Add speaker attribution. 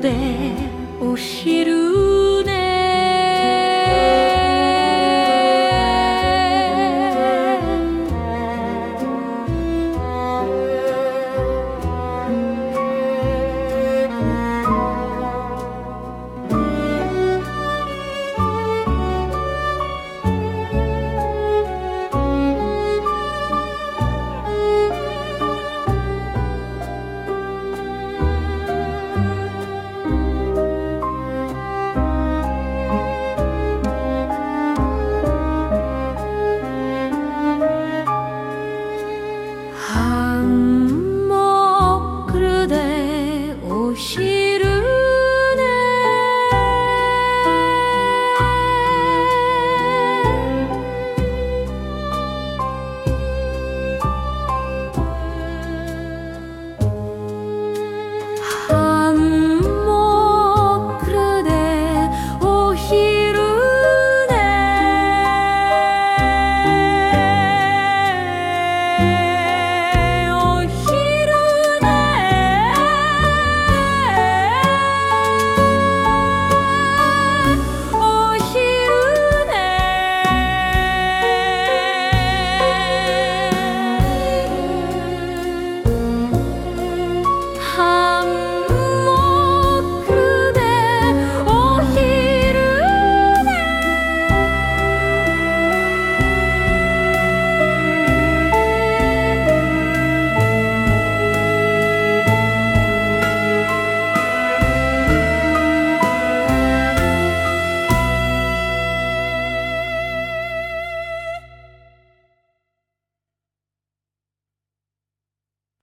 Speaker 1: で教 she